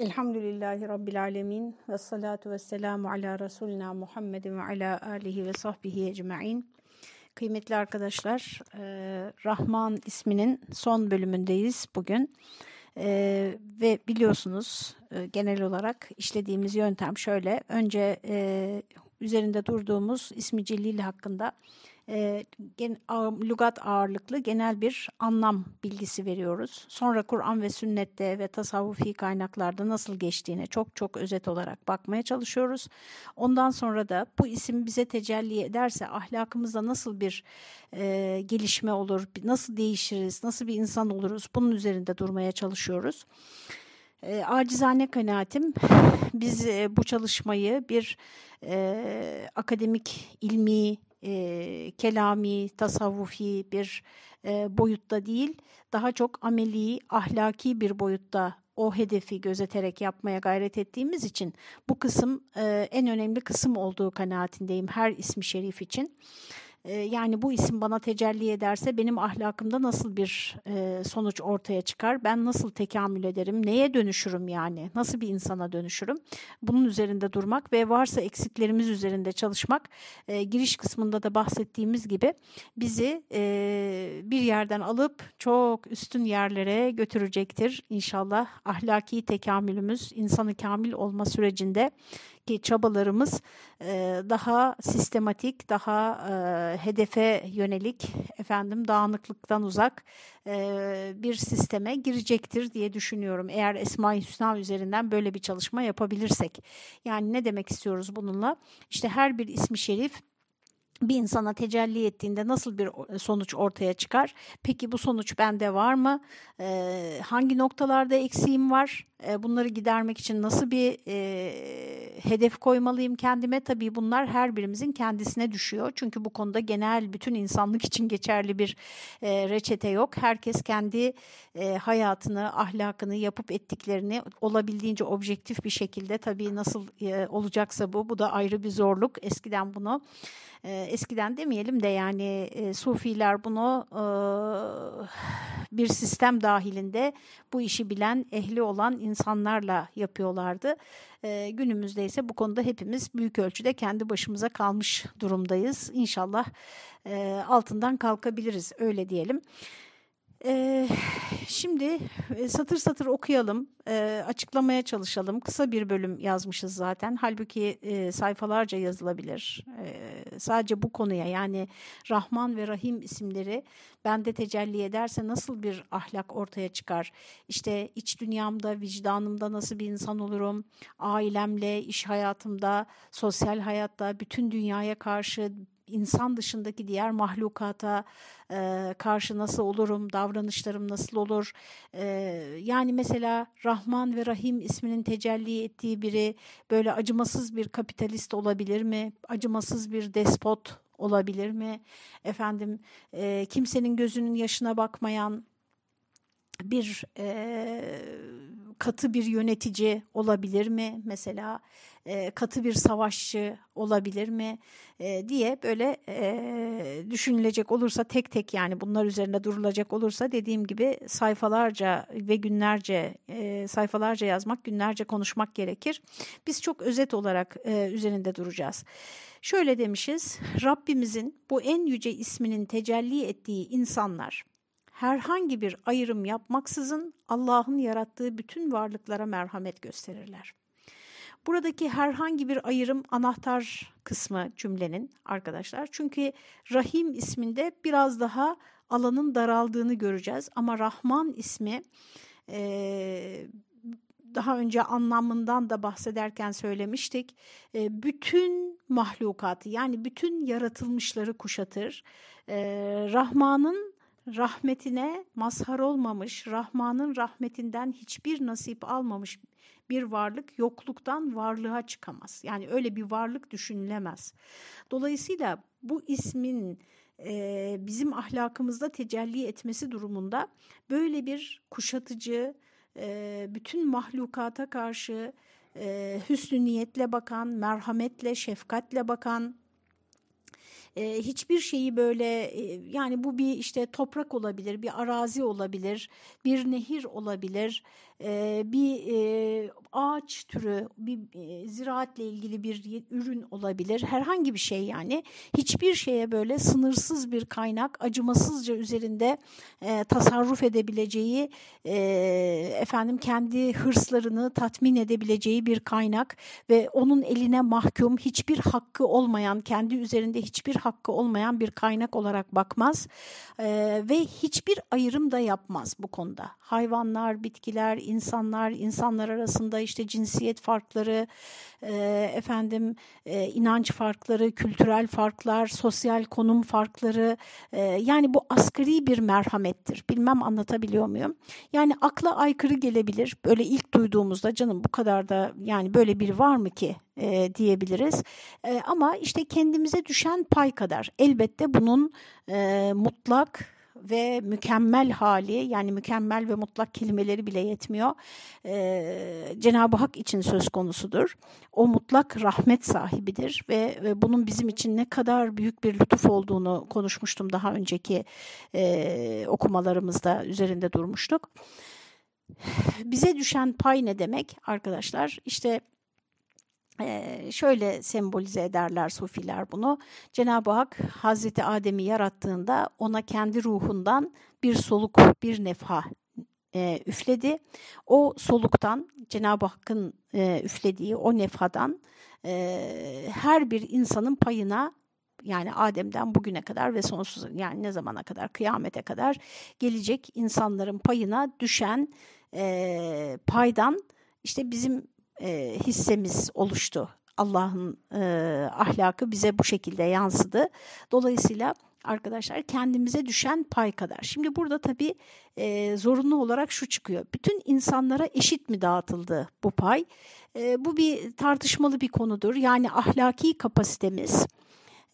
Elhamdülillahi Rabbil Alemin ve salatu ve selamu ala Resulina Muhammedin ve ala alihi ve sahbihi ecma'in. Kıymetli arkadaşlar, e, Rahman isminin son bölümündeyiz bugün. E, ve biliyorsunuz e, genel olarak işlediğimiz yöntem şöyle. Önce üzerinde durduğumuz ismi celil hakkında e, gen, lügat ağırlıklı genel bir anlam bilgisi veriyoruz. Sonra Kur'an ve sünnette ve tasavvufi kaynaklarda nasıl geçtiğine çok çok özet olarak bakmaya çalışıyoruz. Ondan sonra da bu isim bize tecelli ederse ahlakımızda nasıl bir e, gelişme olur, nasıl değişiriz, nasıl bir insan oluruz bunun üzerinde durmaya çalışıyoruz. E, acizane kanaatim biz e, bu çalışmayı bir e, akademik, ilmi, e, kelami, tasavvufi bir e, boyutta değil, daha çok ameli, ahlaki bir boyutta o hedefi gözeterek yapmaya gayret ettiğimiz için bu kısım e, en önemli kısım olduğu kanaatindeyim her ismi şerif için. Ee, yani bu isim bana tecelli ederse benim ahlakımda nasıl bir e, sonuç ortaya çıkar? Ben nasıl tekamül ederim? Neye dönüşürüm yani? Nasıl bir insana dönüşürüm? Bunun üzerinde durmak ve varsa eksiklerimiz üzerinde çalışmak e, giriş kısmında da bahsettiğimiz gibi bizi e, bir yerden alıp çok üstün yerlere götürecektir. İnşallah ahlaki tekamülümüz insanı kamil olma sürecinde ki çabalarımız daha sistematik, daha hedefe yönelik, efendim dağınıklıktan uzak bir sisteme girecektir diye düşünüyorum. Eğer Esma-i Hüsna üzerinden böyle bir çalışma yapabilirsek. Yani ne demek istiyoruz bununla? İşte her bir ismi şerif bir insana tecelli ettiğinde nasıl bir sonuç ortaya çıkar? Peki bu sonuç bende var mı? Ee, hangi noktalarda eksiğim var? Ee, bunları gidermek için nasıl bir e, hedef koymalıyım kendime? Tabii bunlar her birimizin kendisine düşüyor. Çünkü bu konuda genel bütün insanlık için geçerli bir e, reçete yok. Herkes kendi e, hayatını, ahlakını, yapıp ettiklerini olabildiğince objektif bir şekilde tabii nasıl e, olacaksa bu, bu da ayrı bir zorluk. Eskiden bunu e, eskiden demeyelim de yani e, Sufiler bunu e, bir sistem dahilinde bu işi bilen, ehli olan insanlarla yapıyorlardı. E, günümüzde ise bu konuda hepimiz büyük ölçüde kendi başımıza kalmış durumdayız. İnşallah e, altından kalkabiliriz öyle diyelim. Ee, şimdi satır satır okuyalım, e, açıklamaya çalışalım. Kısa bir bölüm yazmışız zaten. Halbuki e, sayfalarca yazılabilir. E, sadece bu konuya yani Rahman ve Rahim isimleri bende tecelli ederse nasıl bir ahlak ortaya çıkar? İşte iç dünyamda, vicdanımda nasıl bir insan olurum? Ailemle, iş hayatımda, sosyal hayatta, bütün dünyaya karşı insan dışındaki diğer mahlukata e, karşı nasıl olurum, davranışlarım nasıl olur? E, yani mesela Rahman ve Rahim isminin tecelli ettiği biri böyle acımasız bir kapitalist olabilir mi? Acımasız bir despot olabilir mi? Efendim e, kimsenin gözünün yaşına bakmayan bir e, katı bir yönetici olabilir mi mesela e, katı bir savaşçı olabilir mi e, diye böyle e, düşünülecek olursa tek tek yani bunlar üzerinde durulacak olursa dediğim gibi sayfalarca ve günlerce e, sayfalarca yazmak günlerce konuşmak gerekir. Biz çok özet olarak üzerinde duracağız. Şöyle demişiz Rabbimizin bu en yüce isminin tecelli ettiği insanlar herhangi bir ayrım yapmaksızın Allah'ın yarattığı bütün varlıklara merhamet gösterirler. Buradaki herhangi bir ayrım anahtar kısmı cümlenin arkadaşlar. Çünkü Rahim isminde biraz daha alanın daraldığını göreceğiz. Ama Rahman ismi e, daha önce anlamından da bahsederken söylemiştik. E, bütün mahlukatı yani bütün yaratılmışları kuşatır. E, Rahman'ın rahmetine mazhar olmamış, Rahman'ın rahmetinden hiçbir nasip almamış bir varlık yokluktan varlığa çıkamaz. Yani öyle bir varlık düşünülemez. Dolayısıyla bu ismin e, bizim ahlakımızda tecelli etmesi durumunda böyle bir kuşatıcı, e, bütün mahlukata karşı e, hüsnü niyetle bakan, merhametle, şefkatle bakan, e, hiçbir şeyi böyle e, yani bu bir işte toprak olabilir, bir arazi olabilir, bir nehir olabilir, bir ağaç türü, bir ziraatle ilgili bir ürün olabilir. Herhangi bir şey yani. Hiçbir şeye böyle sınırsız bir kaynak, acımasızca üzerinde tasarruf edebileceği, efendim kendi hırslarını tatmin edebileceği bir kaynak ve onun eline mahkum, hiçbir hakkı olmayan, kendi üzerinde hiçbir hakkı olmayan bir kaynak olarak bakmaz ve hiçbir ayrım da yapmaz bu konuda. Hayvanlar, bitkiler, insanlar, insanlar arasında işte cinsiyet farkları, e, efendim e, inanç farkları, kültürel farklar, sosyal konum farkları e, yani bu asgari bir merhamettir. Bilmem anlatabiliyor muyum? Yani akla aykırı gelebilir. Böyle ilk duyduğumuzda canım bu kadar da yani böyle biri var mı ki e, diyebiliriz. E, ama işte kendimize düşen pay kadar elbette bunun e, mutlak ve mükemmel hali yani mükemmel ve mutlak kelimeleri bile yetmiyor. Ee, Cenab-ı Hak için söz konusudur. O mutlak rahmet sahibidir ve, ve bunun bizim için ne kadar büyük bir lütuf olduğunu konuşmuştum daha önceki e, okumalarımızda üzerinde durmuştuk. Bize düşen pay ne demek arkadaşlar? İşte şöyle sembolize ederler sufiler bunu. Cenab-ı Hak Hazreti Adem'i yarattığında ona kendi ruhundan bir soluk, bir nefha e, üfledi. O soluktan Cenab-ı Hakk'ın e, üflediği o nefhadan e, her bir insanın payına yani Adem'den bugüne kadar ve sonsuz yani ne zamana kadar kıyamete kadar gelecek insanların payına düşen e, paydan işte bizim e, hissemiz oluştu. Allah'ın e, ahlakı bize bu şekilde yansıdı. Dolayısıyla arkadaşlar kendimize düşen pay kadar. Şimdi burada tabii e, zorunlu olarak şu çıkıyor. Bütün insanlara eşit mi dağıtıldı bu pay? E, bu bir tartışmalı bir konudur. Yani ahlaki kapasitemiz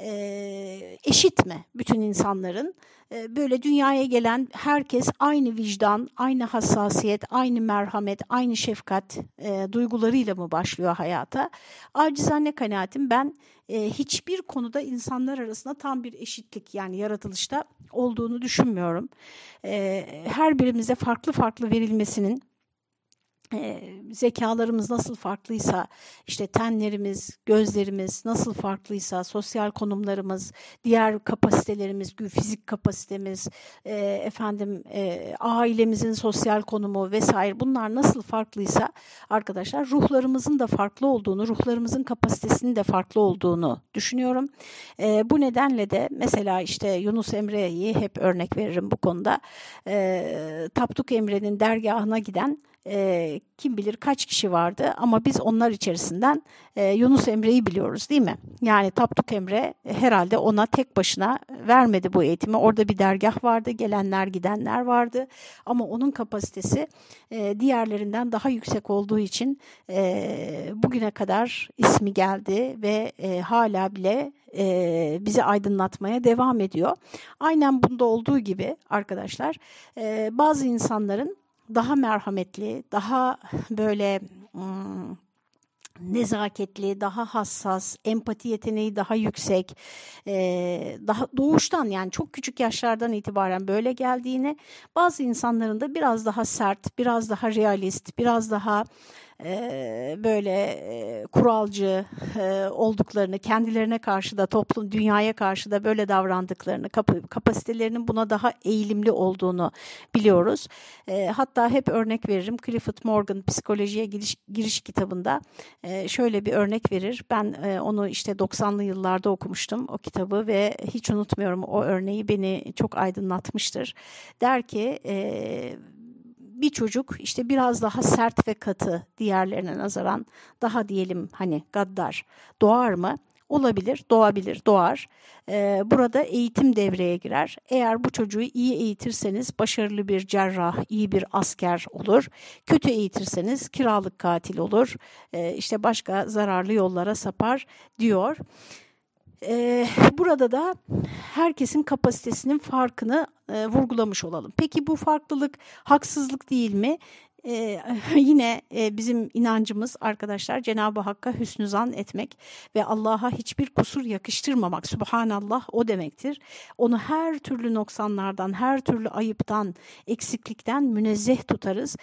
e, eşit mi bütün insanların? E, böyle dünyaya gelen herkes aynı vicdan, aynı hassasiyet, aynı merhamet, aynı şefkat e, duygularıyla mı başlıyor hayata? Acizane kanaatim ben e, hiçbir konuda insanlar arasında tam bir eşitlik yani yaratılışta olduğunu düşünmüyorum. E, her birimize farklı farklı verilmesinin e, zekalarımız nasıl farklıysa, işte tenlerimiz, gözlerimiz nasıl farklıysa, sosyal konumlarımız, diğer kapasitelerimiz, fizik kapasitemiz, e, efendim e, ailemizin sosyal konumu vesaire bunlar nasıl farklıysa arkadaşlar ruhlarımızın da farklı olduğunu, ruhlarımızın kapasitesinin de farklı olduğunu düşünüyorum. E, bu nedenle de mesela işte Yunus Emre'yi hep örnek veririm bu konuda. E, Tapduk Emre'nin dergahına giden e, kim bilir kaç kişi vardı ama biz onlar içerisinden e, Yunus Emre'yi biliyoruz değil mi? Yani Tapduk Emre herhalde ona tek başına vermedi bu eğitimi. Orada bir dergah vardı, gelenler gidenler vardı ama onun kapasitesi e, diğerlerinden daha yüksek olduğu için e, bugüne kadar ismi geldi ve e, hala bile e, bizi aydınlatmaya devam ediyor. Aynen bunda olduğu gibi arkadaşlar e, bazı insanların daha merhametli, daha böyle nezaketli, daha hassas, empati yeteneği daha yüksek, daha doğuştan yani çok küçük yaşlardan itibaren böyle geldiğini, bazı insanların da biraz daha sert, biraz daha realist, biraz daha böyle kuralcı olduklarını, kendilerine karşı da toplum, dünyaya karşı da böyle davrandıklarını, kapasitelerinin buna daha eğilimli olduğunu biliyoruz. hatta hep örnek veririm. Clifford Morgan Psikolojiye Giriş, Giriş kitabında şöyle bir örnek verir. Ben onu işte 90'lı yıllarda okumuştum o kitabı ve hiç unutmuyorum o örneği beni çok aydınlatmıştır. Der ki bir çocuk işte biraz daha sert ve katı diğerlerine nazaran daha diyelim hani gaddar doğar mı? Olabilir, doğabilir, doğar. Ee, burada eğitim devreye girer. Eğer bu çocuğu iyi eğitirseniz başarılı bir cerrah, iyi bir asker olur. Kötü eğitirseniz kiralık katil olur. Ee, işte başka zararlı yollara sapar diyor. Ee, burada da herkesin kapasitesinin farkını e, vurgulamış olalım. Peki bu farklılık haksızlık değil mi? e, yine e, bizim inancımız arkadaşlar Cenab-ı Hakk'a hüsnü zan etmek ve Allah'a hiçbir kusur yakıştırmamak. Subhanallah o demektir. Onu her türlü noksanlardan, her türlü ayıptan, eksiklikten münezzeh tutarız.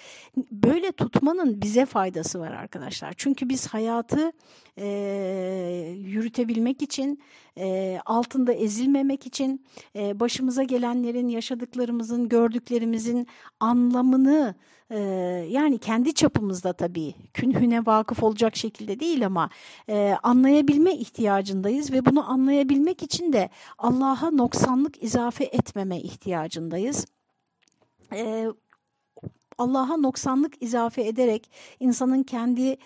Böyle tutmanın bize faydası var arkadaşlar. Çünkü biz hayatı e, yürütebilmek için, e, altında ezilmemek için, e, başımıza gelenlerin, yaşadıklarımızın, gördüklerimizin anlamını e, yani kendi çapımızda tabii künhüne vakıf olacak şekilde değil ama e, anlayabilme ihtiyacındayız ve bunu anlayabilmek için de Allah'a noksanlık izafe etmeme ihtiyacındayız. E, Allah'a noksanlık izafe ederek insanın kendi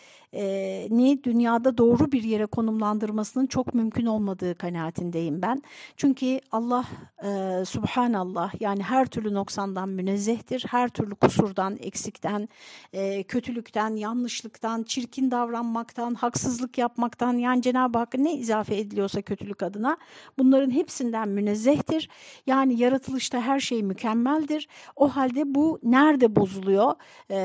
ni dünyada doğru bir yere konumlandırmasının çok mümkün olmadığı kanaatindeyim ben. Çünkü Allah e, subhanallah yani her türlü noksandan münezzehtir. Her türlü kusurdan, eksikten, e, kötülükten, yanlışlıktan, çirkin davranmaktan, haksızlık yapmaktan yani Cenab-ı Hakk'a ne izafe ediliyorsa kötülük adına bunların hepsinden münezzehtir. Yani yaratılışta her şey mükemmeldir. O halde bu nerede bozuluyor e,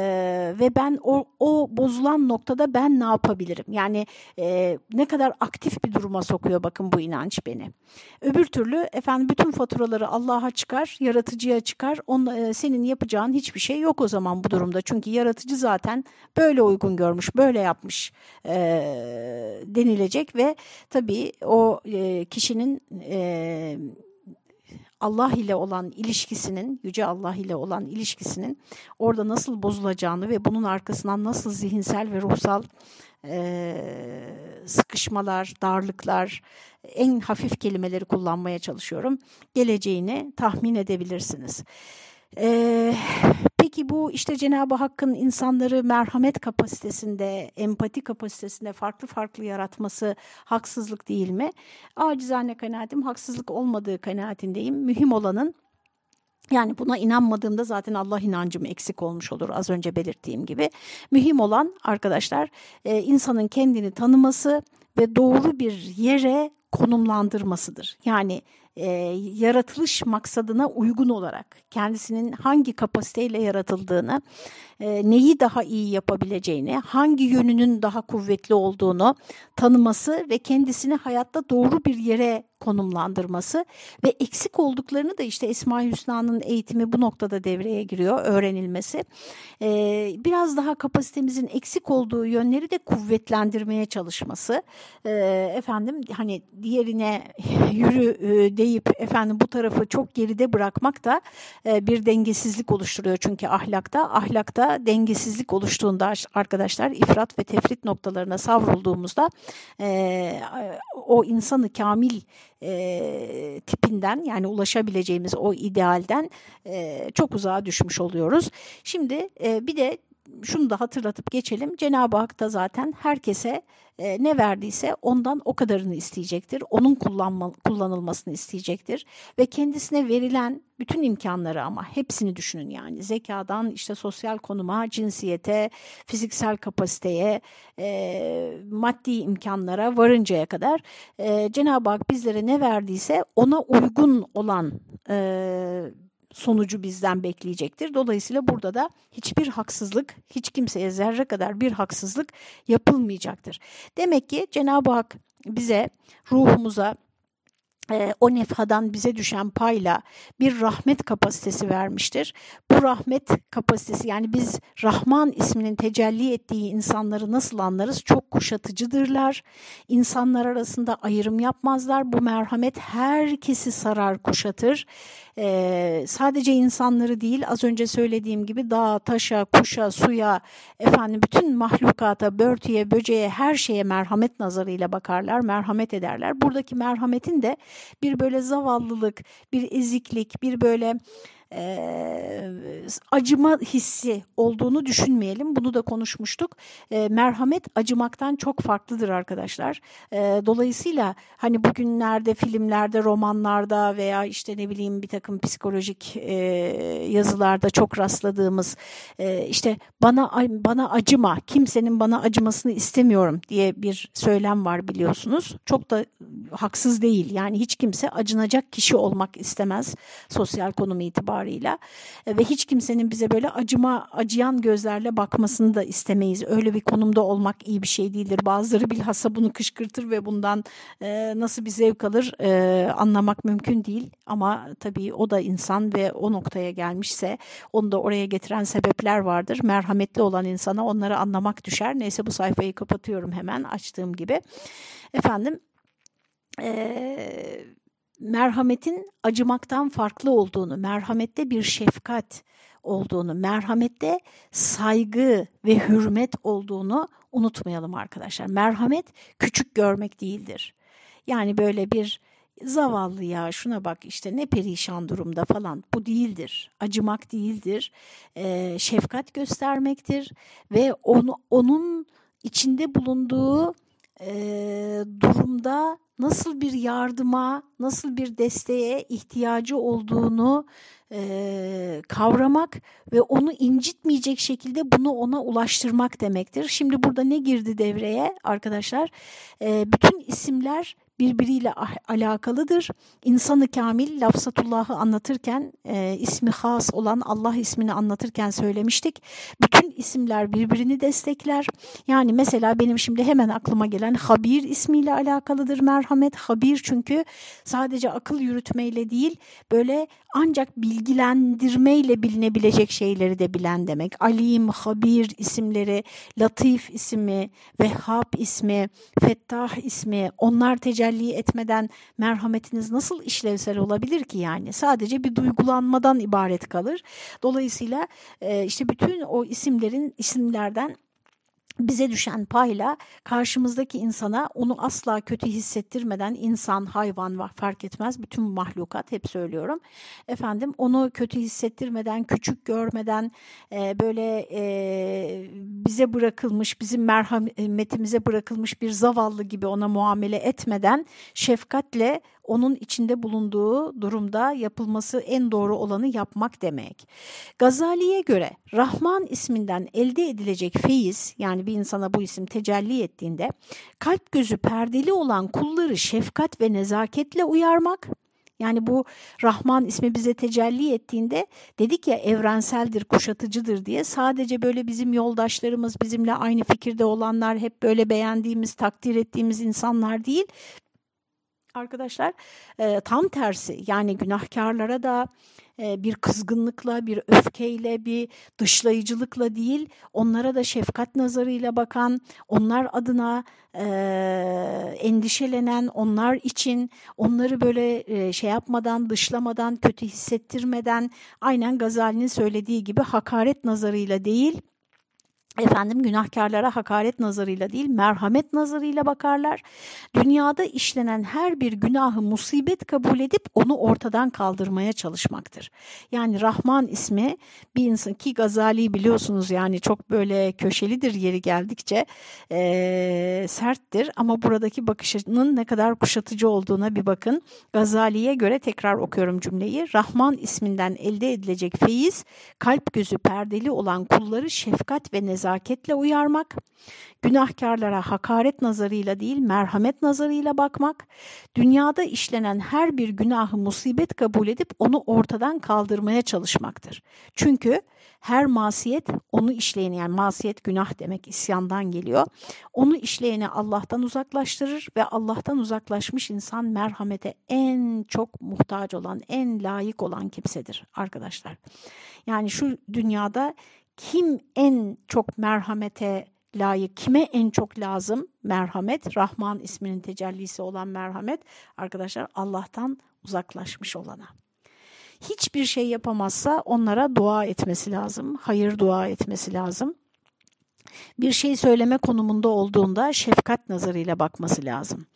ve ben o, o bozulan noktada ben ne yapabilirim? Yani e, ne kadar aktif bir duruma sokuyor bakın bu inanç beni. Öbür türlü efendim bütün faturaları Allah'a çıkar, yaratıcıya çıkar. Onunla, e, senin yapacağın hiçbir şey yok o zaman bu durumda. Çünkü yaratıcı zaten böyle uygun görmüş, böyle yapmış e, denilecek ve tabii o e, kişinin e, Allah ile olan ilişkisinin, Yüce Allah ile olan ilişkisinin orada nasıl bozulacağını ve bunun arkasından nasıl zihinsel ve ruhsal e, sıkışmalar, darlıklar, en hafif kelimeleri kullanmaya çalışıyorum, geleceğini tahmin edebilirsiniz. Ee, peki bu işte Cenab-ı Hakk'ın insanları merhamet kapasitesinde, empati kapasitesinde farklı farklı yaratması haksızlık değil mi? Acizane kanaatim haksızlık olmadığı kanaatindeyim. Mühim olanın yani buna inanmadığımda zaten Allah inancım eksik olmuş olur az önce belirttiğim gibi. Mühim olan arkadaşlar insanın kendini tanıması ve doğru bir yere konumlandırmasıdır. Yani e, yaratılış maksadına uygun olarak kendisinin hangi kapasiteyle yaratıldığını, e, neyi daha iyi yapabileceğini, hangi yönünün daha kuvvetli olduğunu tanıması ve kendisini hayatta doğru bir yere konumlandırması ve eksik olduklarını da işte Esma Hüsna'nın eğitimi bu noktada devreye giriyor, öğrenilmesi. Ee, biraz daha kapasitemizin eksik olduğu yönleri de kuvvetlendirmeye çalışması. Ee, efendim hani diğerine yürü e, deyip efendim bu tarafı çok geride bırakmak da e, bir dengesizlik oluşturuyor çünkü ahlakta. Ahlakta dengesizlik oluştuğunda arkadaşlar ifrat ve tefrit noktalarına savrulduğumuzda e, o insanı kamil e, tipinden yani ulaşabileceğimiz o idealden e, çok uzağa düşmüş oluyoruz. Şimdi e, bir de şunu da hatırlatıp geçelim. Cenab-ı Hak da zaten herkese e, ne verdiyse ondan o kadarını isteyecektir. Onun kullanma, kullanılmasını isteyecektir. Ve kendisine verilen bütün imkanları ama hepsini düşünün yani. Zekadan işte sosyal konuma, cinsiyete, fiziksel kapasiteye, e, maddi imkanlara varıncaya kadar e, Cenab-ı Hak bizlere ne verdiyse ona uygun olan e, sonucu bizden bekleyecektir. Dolayısıyla burada da hiçbir haksızlık, hiç kimseye zerre kadar bir haksızlık yapılmayacaktır. Demek ki Cenab-ı Hak bize, ruhumuza, o nefhadan bize düşen payla bir rahmet kapasitesi vermiştir. Bu rahmet kapasitesi yani biz Rahman isminin tecelli ettiği insanları nasıl anlarız? Çok kuşatıcıdırlar. İnsanlar arasında ayrım yapmazlar. Bu merhamet herkesi sarar, kuşatır. Ee, sadece insanları değil az önce söylediğim gibi dağa, taşa, kuşa, suya, efendim bütün mahlukata, börtüye, böceğe her şeye merhamet nazarıyla bakarlar, merhamet ederler. Buradaki merhametin de bir böyle zavallılık, bir eziklik, bir böyle e, acıma hissi olduğunu düşünmeyelim. Bunu da konuşmuştuk. E, merhamet acımaktan çok farklıdır arkadaşlar. E, dolayısıyla hani bugünlerde filmlerde, romanlarda veya işte ne bileyim bir takım psikolojik e, yazılarda çok rastladığımız e, işte bana bana acıma, kimsenin bana acımasını istemiyorum diye bir söylem var biliyorsunuz. Çok da haksız değil. Yani hiç kimse acınacak kişi olmak istemez sosyal konum itibariyle itibarıyla e, ve hiç kimsenin bize böyle acıma acıyan gözlerle bakmasını da istemeyiz. Öyle bir konumda olmak iyi bir şey değildir. Bazıları bilhassa bunu kışkırtır ve bundan e, nasıl bir zevk alır e, anlamak mümkün değil. Ama tabii o da insan ve o noktaya gelmişse onu da oraya getiren sebepler vardır. Merhametli olan insana onları anlamak düşer. Neyse bu sayfayı kapatıyorum hemen açtığım gibi. Efendim e, merhametin acımaktan farklı olduğunu, merhamette bir şefkat olduğunu, merhamette saygı ve hürmet olduğunu unutmayalım arkadaşlar. Merhamet küçük görmek değildir. Yani böyle bir zavallı ya şuna bak işte ne perişan durumda falan bu değildir. Acımak değildir. E, şefkat göstermektir ve onu, onun içinde bulunduğu e, durumda nasıl bir yardıma, nasıl bir desteğe ihtiyacı olduğunu e, kavramak ve onu incitmeyecek şekilde bunu ona ulaştırmak demektir. Şimdi burada ne girdi devreye arkadaşlar? E, bütün isimler birbiriyle ah, alakalıdır. İnsanı kamil lafzatullahı anlatırken e, ismi has olan Allah ismini anlatırken söylemiştik. Bütün isimler birbirini destekler. Yani mesela benim şimdi hemen aklıma gelen Habir ismiyle alakalıdır merhamet. Habir çünkü sadece akıl yürütmeyle değil böyle ancak bilgilendirmeyle bilinebilecek şeyleri de bilen demek. Alim, Habir isimleri, Latif ismi, Vehhab ismi, Fettah ismi onlar tecelli etmeden merhametiniz nasıl işlevsel olabilir ki yani? Sadece bir duygulanmadan ibaret kalır. Dolayısıyla işte bütün o isimlerin isimlerden bize düşen payla karşımızdaki insana onu asla kötü hissettirmeden insan, hayvan var fark etmez bütün mahlukat hep söylüyorum. Efendim onu kötü hissettirmeden, küçük görmeden e, böyle e, bize bırakılmış, bizim merhametimize bırakılmış bir zavallı gibi ona muamele etmeden şefkatle onun içinde bulunduğu durumda yapılması en doğru olanı yapmak demek. Gazali'ye göre Rahman isminden elde edilecek feyiz yani bir insana bu isim tecelli ettiğinde kalp gözü perdeli olan kulları şefkat ve nezaketle uyarmak yani bu Rahman ismi bize tecelli ettiğinde dedik ya evrenseldir, kuşatıcıdır diye sadece böyle bizim yoldaşlarımız, bizimle aynı fikirde olanlar, hep böyle beğendiğimiz, takdir ettiğimiz insanlar değil. Arkadaşlar e, tam tersi yani günahkarlara da bir kızgınlıkla, bir öfkeyle, bir dışlayıcılıkla değil, onlara da şefkat nazarıyla bakan, onlar adına e, endişelenen, onlar için onları böyle e, şey yapmadan, dışlamadan, kötü hissettirmeden, aynen Gazali'nin söylediği gibi hakaret nazarıyla değil, efendim günahkarlara hakaret nazarıyla değil merhamet nazarıyla bakarlar. Dünyada işlenen her bir günahı musibet kabul edip onu ortadan kaldırmaya çalışmaktır. Yani Rahman ismi bir insan ki Gazali biliyorsunuz yani çok böyle köşelidir yeri geldikçe e, serttir ama buradaki bakışının ne kadar kuşatıcı olduğuna bir bakın. Gazali'ye göre tekrar okuyorum cümleyi. Rahman isminden elde edilecek feyiz kalp gözü perdeli olan kulları şefkat ve nezaket nezaketle uyarmak, günahkarlara hakaret nazarıyla değil merhamet nazarıyla bakmak, dünyada işlenen her bir günahı musibet kabul edip onu ortadan kaldırmaya çalışmaktır. Çünkü her masiyet onu işleyeni yani masiyet günah demek isyandan geliyor. Onu işleyeni Allah'tan uzaklaştırır ve Allah'tan uzaklaşmış insan merhamete en çok muhtaç olan, en layık olan kimsedir arkadaşlar. Yani şu dünyada kim en çok merhamete layık, kime en çok lazım merhamet? Rahman isminin tecellisi olan merhamet arkadaşlar Allah'tan uzaklaşmış olana. Hiçbir şey yapamazsa onlara dua etmesi lazım, hayır dua etmesi lazım. Bir şey söyleme konumunda olduğunda şefkat nazarıyla bakması lazım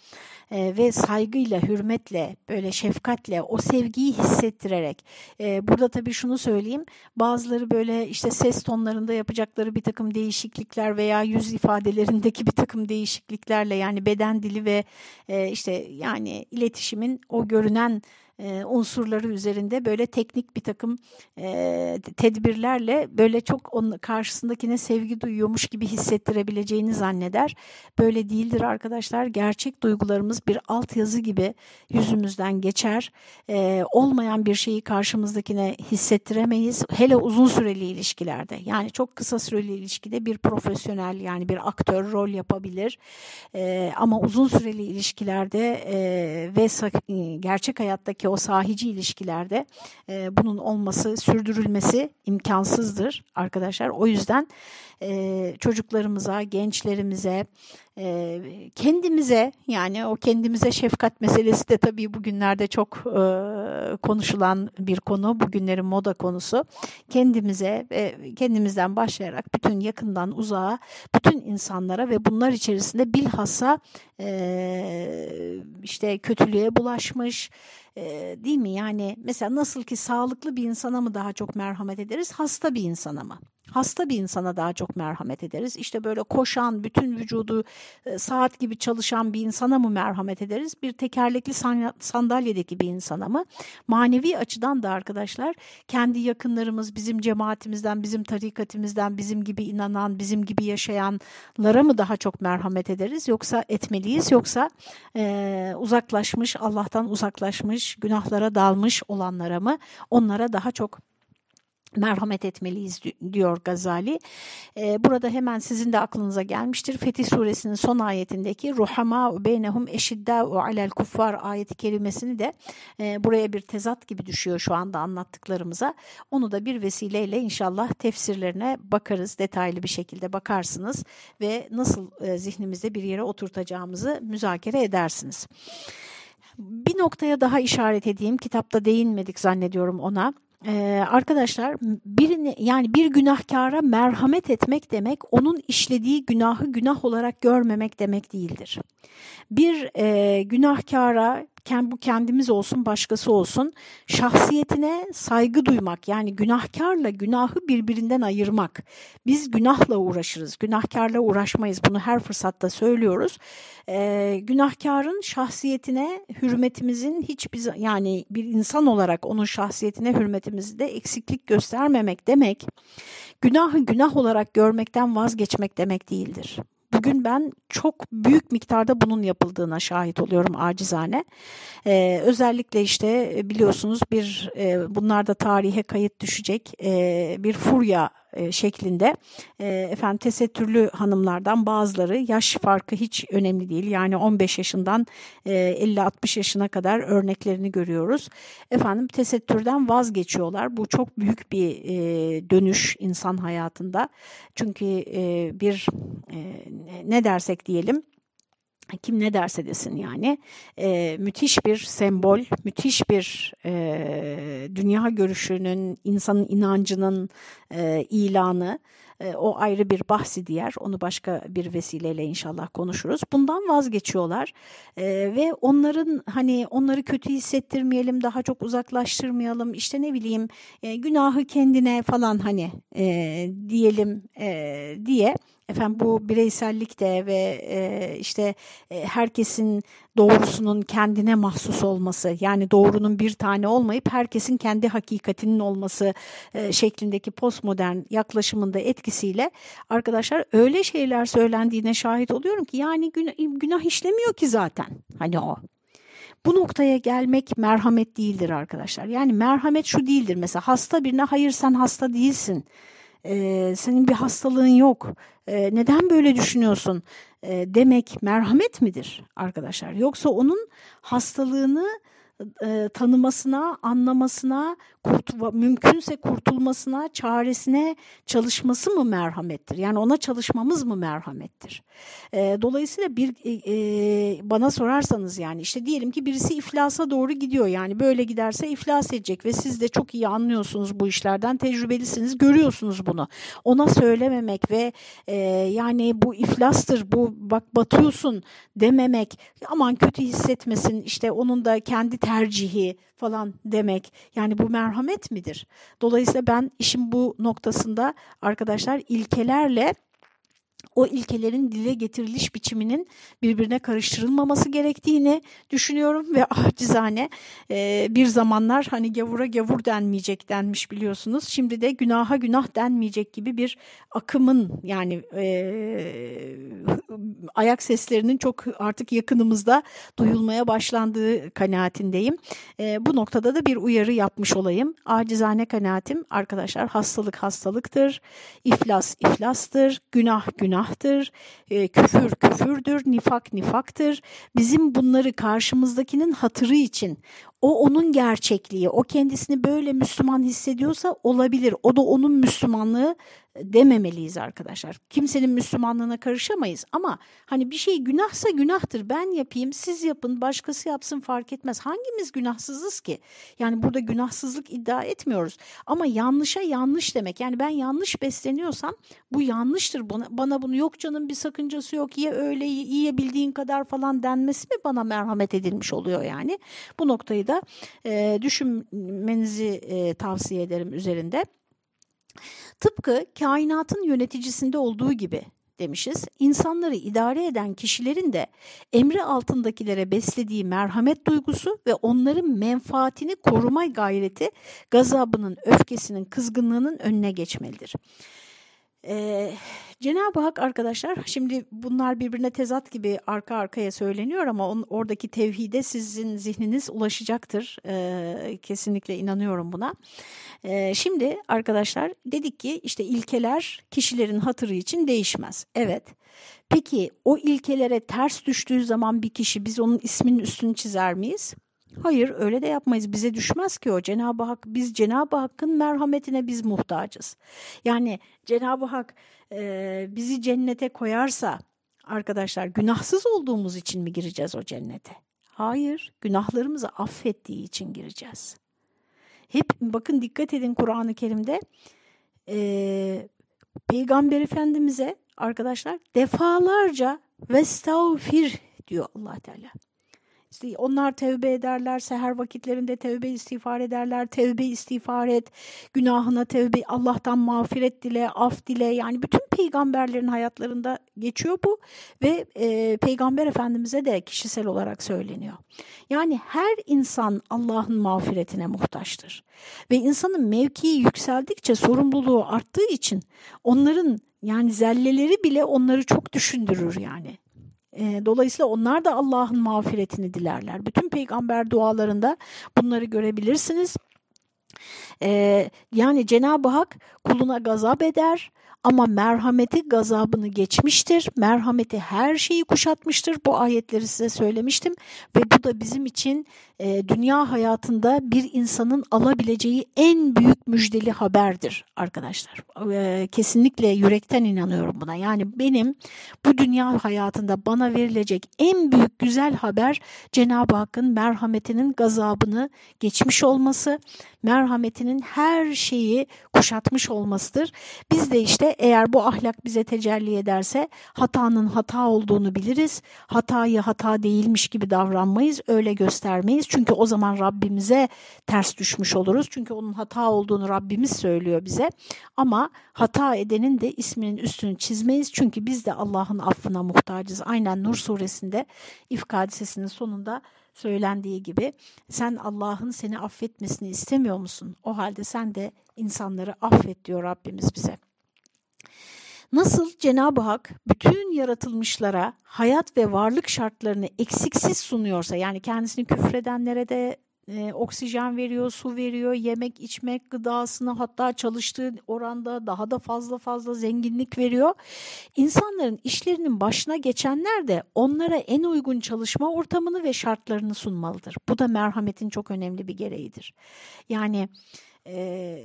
e, ve saygıyla, hürmetle, böyle şefkatle o sevgiyi hissettirerek. E, burada tabii şunu söyleyeyim. Bazıları böyle işte ses tonlarında yapacakları bir takım değişiklikler veya yüz ifadelerindeki bir takım değişikliklerle yani beden dili ve e, işte yani iletişimin o görünen e, unsurları üzerinde böyle teknik bir takım e, tedbirlerle böyle çok onun karşısındakine sevgi duyuyormuş gibi hissettirebileceğini zanneder. Böyle değildir arkadaşlar. Gerçek duygularımız bir altyazı gibi yüzümüzden geçer. E, olmayan bir şeyi karşımızdakine hissettiremeyiz. Hele uzun süreli ilişkilerde. Yani çok kısa süreli ilişkide bir profesyonel yani bir aktör rol yapabilir. E, ama uzun süreli ilişkilerde e, ve gerçek hayattaki o sahici ilişkilerde e, bunun olması, sürdürülmesi imkansızdır arkadaşlar. O yüzden e, çocuklarımıza, gençlerimize, e, kendimize yani o kendimize şefkat meselesi de tabii bugünlerde çok e, konuşulan bir konu, bugünlerin moda konusu. Kendimize ve kendimizden başlayarak bütün yakından uzağa, bütün insanlara ve bunlar içerisinde bilhassa e, işte kötülüğe bulaşmış, e, değil mi? Yani mesela nasıl ki sağlıklı bir insana mı daha çok merhamet ederiz, hasta bir insana mı? Hasta bir insana daha çok merhamet ederiz. İşte böyle koşan, bütün vücudu e, saat gibi çalışan bir insana mı merhamet ederiz? Bir tekerlekli sandalyedeki bir insana mı? Manevi açıdan da arkadaşlar kendi yakınlarımız, bizim cemaatimizden, bizim tarikatimizden, bizim gibi inanan, bizim gibi yaşayanlara mı daha çok merhamet ederiz? Yoksa etmeliyiz yoksa e, uzaklaşmış, Allah'tan uzaklaşmış, günahlara dalmış olanlara mı? Onlara daha çok merhamet etmeliyiz diyor Gazali. Ee, burada hemen sizin de aklınıza gelmiştir. Fetih suresinin son ayetindeki ruhama beynehum eşiddâ'u alel kuffar ayeti kelimesini de e, buraya bir tezat gibi düşüyor şu anda anlattıklarımıza. Onu da bir vesileyle inşallah tefsirlerine bakarız. Detaylı bir şekilde bakarsınız ve nasıl e, zihnimizde bir yere oturtacağımızı müzakere edersiniz. Bir noktaya daha işaret edeyim. Kitapta değinmedik zannediyorum ona. Ee, arkadaşlar birini yani bir günahkara merhamet etmek demek onun işlediği günahı günah olarak görmemek demek değildir. Bir e, günahkara bu kendimiz olsun başkası olsun şahsiyetine saygı duymak yani günahkarla günahı birbirinden ayırmak. Biz günahla uğraşırız, günahkarla uğraşmayız bunu her fırsatta söylüyoruz. Ee, günahkarın şahsiyetine hürmetimizin hiçbir yani bir insan olarak onun şahsiyetine hürmetimizde eksiklik göstermemek demek günahı günah olarak görmekten vazgeçmek demek değildir. Bugün ben çok büyük miktarda bunun yapıldığına şahit oluyorum acizane. Ee, özellikle işte biliyorsunuz bir e, bunlar da tarihe kayıt düşecek e, bir furya e, şeklinde e, efendim tesettürlü hanımlardan bazıları yaş farkı hiç önemli değil. Yani 15 yaşından 50-60 e, yaşına kadar örneklerini görüyoruz. Efendim tesettürden vazgeçiyorlar. Bu çok büyük bir dönüş insan hayatında. Çünkü bir ne dersek diyelim kim ne derse desin yani e, müthiş bir sembol, müthiş bir e, dünya görüşünün, insanın inancının e, ilanı. E, o ayrı bir bahsi diğer. Onu başka bir vesileyle inşallah konuşuruz. Bundan vazgeçiyorlar e, ve onların hani onları kötü hissettirmeyelim, daha çok uzaklaştırmayalım. İşte ne bileyim e, günahı kendine falan hani e, diyelim e, diye efendim bu bireysellik de ve e, işte e, herkesin doğrusunun kendine mahsus olması yani doğrunun bir tane olmayıp herkesin kendi hakikatinin olması e, şeklindeki postmodern yaklaşımında etkisiyle arkadaşlar öyle şeyler söylendiğine şahit oluyorum ki yani günah, günah işlemiyor ki zaten hani o. Bu noktaya gelmek merhamet değildir arkadaşlar. Yani merhamet şu değildir mesela hasta birine hayır sen hasta değilsin e, senin bir hastalığın yok, e, neden böyle düşünüyorsun e, demek merhamet midir arkadaşlar? Yoksa onun hastalığını e, tanımasına, anlamasına, kurt, mümkünse kurtulmasına, çaresine çalışması mı merhamettir? Yani ona çalışmamız mı merhamettir? E, dolayısıyla bir e, e, bana sorarsanız yani işte diyelim ki birisi iflasa doğru gidiyor. Yani böyle giderse iflas edecek ve siz de çok iyi anlıyorsunuz bu işlerden, tecrübelisiniz, görüyorsunuz bunu. Ona söylememek ve e, yani bu iflastır, bu bak batıyorsun dememek, aman kötü hissetmesin, işte onun da kendi tercihi falan demek. Yani bu merhamet midir? Dolayısıyla ben işin bu noktasında arkadaşlar ilkelerle o ilkelerin dile getiriliş biçiminin birbirine karıştırılmaması gerektiğini düşünüyorum ve acizane e, bir zamanlar hani gavura gavur denmeyecek denmiş biliyorsunuz. Şimdi de günaha günah denmeyecek gibi bir akımın yani e, ayak seslerinin çok artık yakınımızda duyulmaya başlandığı kanaatindeyim. E, bu noktada da bir uyarı yapmış olayım. Acizane kanaatim arkadaşlar hastalık hastalıktır, iflas iflastır, günah günahtır, e, küfür küfürdür, nifak nifaktır. Bizim bunları karşımızdakinin hatırı için o onun gerçekliği, o kendisini böyle Müslüman hissediyorsa olabilir. O da onun Müslümanlığı dememeliyiz arkadaşlar. Kimsenin Müslümanlığına karışamayız ama hani bir şey günahsa günahtır. Ben yapayım, siz yapın, başkası yapsın fark etmez. Hangimiz günahsızız ki? Yani burada günahsızlık iddia etmiyoruz. Ama yanlışa yanlış demek. Yani ben yanlış besleniyorsam bu yanlıştır. Bana, bana bunu yok canım bir sakıncası yok. Ye öyle yiyebildiğin kadar falan denmesi mi bana merhamet edilmiş oluyor yani. Bu noktayı da e, düşünmenizi e, tavsiye ederim üzerinde. Tıpkı kainatın yöneticisinde olduğu gibi demişiz. İnsanları idare eden kişilerin de emri altındakilere beslediği merhamet duygusu ve onların menfaatini koruma gayreti gazabının, öfkesinin, kızgınlığının önüne geçmelidir. Ee, Cenab-ı Hak arkadaşlar şimdi bunlar birbirine tezat gibi arka arkaya söyleniyor ama on, oradaki tevhide sizin zihniniz ulaşacaktır. Ee, kesinlikle inanıyorum buna. Ee, şimdi arkadaşlar dedik ki işte ilkeler kişilerin hatırı için değişmez. Evet. Peki o ilkelere ters düştüğü zaman bir kişi biz onun isminin üstünü çizer miyiz? Hayır öyle de yapmayız. Bize düşmez ki o. Cenab-ı Hak biz Cenab-ı Hakk'ın merhametine biz muhtacız. Yani Cenab-ı Hak e, bizi cennete koyarsa arkadaşlar günahsız olduğumuz için mi gireceğiz o cennete? Hayır, günahlarımızı affettiği için gireceğiz. Hep bakın dikkat edin Kur'an-ı Kerim'de e, Peygamber Efendimiz'e arkadaşlar defalarca vestavfir diyor allah Teala. Onlar tevbe ederler, seher vakitlerinde tevbe istiğfar ederler, tevbe istiğfar et, günahına tevbe, Allah'tan mağfiret dile, af dile. Yani bütün peygamberlerin hayatlarında geçiyor bu ve e, Peygamber Efendimiz'e de kişisel olarak söyleniyor. Yani her insan Allah'ın mağfiretine muhtaçtır. Ve insanın mevkii yükseldikçe sorumluluğu arttığı için onların yani zelleleri bile onları çok düşündürür yani. Dolayısıyla onlar da Allah'ın mağfiretini dilerler. Bütün peygamber dualarında bunları görebilirsiniz. Yani Cenab-ı Hak kuluna gazap eder ama merhameti gazabını geçmiştir. Merhameti her şeyi kuşatmıştır. Bu ayetleri size söylemiştim ve bu da bizim için e, dünya hayatında bir insanın alabileceği en büyük müjdeli haberdir arkadaşlar. E, kesinlikle yürekten inanıyorum buna. Yani benim bu dünya hayatında bana verilecek en büyük güzel haber Cenab-ı Hakk'ın merhametinin gazabını geçmiş olması, merhametinin her şeyi kuşatmış olmasıdır. Biz de işte eğer bu ahlak bize tecelli ederse hatanın hata olduğunu biliriz. Hatayı hata değilmiş gibi davranmayız, öyle göstermeyiz. Çünkü o zaman Rabbimize ters düşmüş oluruz. Çünkü onun hata olduğunu Rabbimiz söylüyor bize. Ama hata edenin de isminin üstünü çizmeyiz. Çünkü biz de Allah'ın affına muhtacız. Aynen Nur suresinde İfk sonunda söylendiği gibi sen Allah'ın seni affetmesini istemiyor musun? O halde sen de insanları affet diyor Rabbimiz bize. Nasıl Cenab-ı Hak bütün yaratılmışlara hayat ve varlık şartlarını eksiksiz sunuyorsa yani kendisini küfredenlere de e, oksijen veriyor, su veriyor, yemek, içmek, gıdasını hatta çalıştığı oranda daha da fazla fazla zenginlik veriyor. İnsanların işlerinin başına geçenler de onlara en uygun çalışma ortamını ve şartlarını sunmalıdır. Bu da merhametin çok önemli bir gereğidir. Yani e,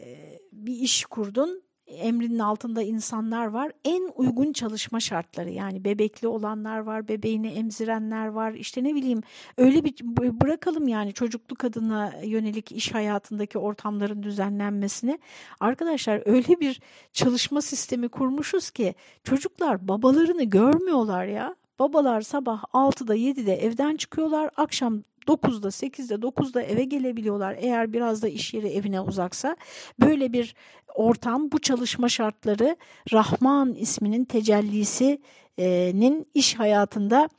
bir iş kurdun, emrinin altında insanlar var. En uygun çalışma şartları yani bebekli olanlar var, bebeğini emzirenler var. İşte ne bileyim öyle bir bırakalım yani çocuklu kadına yönelik iş hayatındaki ortamların düzenlenmesini. Arkadaşlar öyle bir çalışma sistemi kurmuşuz ki çocuklar babalarını görmüyorlar ya Babalar sabah 6'da 7'de evden çıkıyorlar. Akşam 9'da 8'de 9'da eve gelebiliyorlar eğer biraz da iş yeri evine uzaksa. Böyle bir ortam bu çalışma şartları Rahman isminin tecellisinin iş hayatında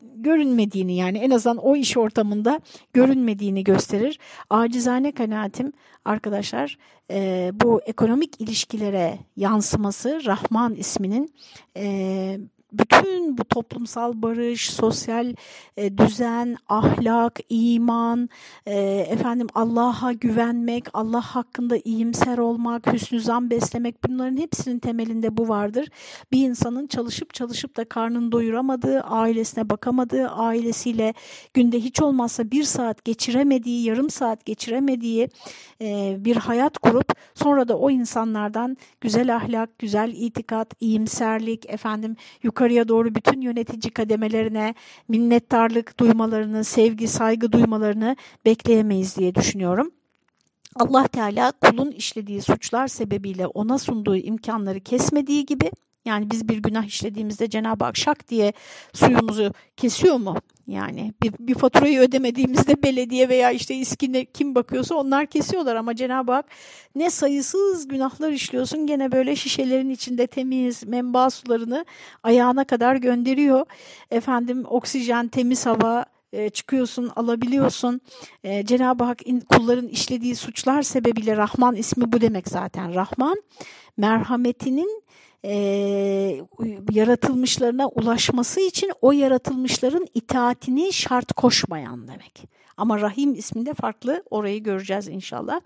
görünmediğini yani en azından o iş ortamında görünmediğini gösterir. Acizane kanaatim arkadaşlar e, bu ekonomik ilişkilere yansıması Rahman isminin e, bütün bu toplumsal barış, sosyal e, düzen, ahlak, iman, e, efendim Allah'a güvenmek, Allah hakkında iyimser olmak, hüsnü zan beslemek bunların hepsinin temelinde bu vardır. Bir insanın çalışıp çalışıp da karnını doyuramadığı, ailesine bakamadığı, ailesiyle günde hiç olmazsa bir saat geçiremediği, yarım saat geçiremediği e, bir hayat kurup sonra da o insanlardan güzel ahlak, güzel itikat, iyimserlik, efendim yukarı yukarıya doğru bütün yönetici kademelerine minnettarlık duymalarını, sevgi, saygı duymalarını bekleyemeyiz diye düşünüyorum. Allah Teala kulun işlediği suçlar sebebiyle ona sunduğu imkanları kesmediği gibi yani biz bir günah işlediğimizde Cenab-ı Hak şak diye suyumuzu kesiyor mu? Yani bir, bir faturayı ödemediğimizde belediye veya işte iskine kim bakıyorsa onlar kesiyorlar ama Cenab-ı Hak ne sayısız günahlar işliyorsun gene böyle şişelerin içinde temiz menba sularını ayağına kadar gönderiyor. Efendim oksijen, temiz hava, e, çıkıyorsun, alabiliyorsun. E, Cenab-ı Hak kulların işlediği suçlar sebebiyle Rahman ismi bu demek zaten. Rahman merhametinin e, yaratılmışlarına ulaşması için o yaratılmışların itaatini şart koşmayan demek. Ama Rahim isminde farklı orayı göreceğiz inşallah.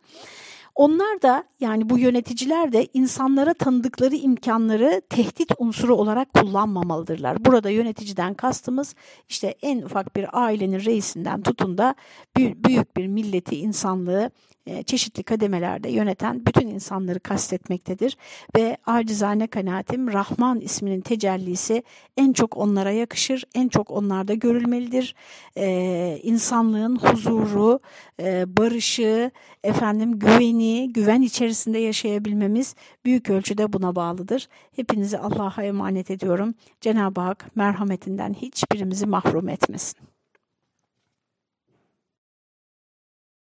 Onlar da yani bu yöneticiler de insanlara tanıdıkları imkanları tehdit unsuru olarak kullanmamalıdırlar. Burada yöneticiden kastımız işte en ufak bir ailenin reisinden tutun da büyük bir milleti, insanlığı çeşitli kademelerde yöneten bütün insanları kastetmektedir. Ve acizane kanaatim Rahman isminin tecellisi en çok onlara yakışır, en çok onlarda görülmelidir. Ee, insanlığın huzuru, e, barışı, efendim güveni, güven içerisinde yaşayabilmemiz büyük ölçüde buna bağlıdır. Hepinizi Allah'a emanet ediyorum. Cenab-ı Hak merhametinden hiçbirimizi mahrum etmesin.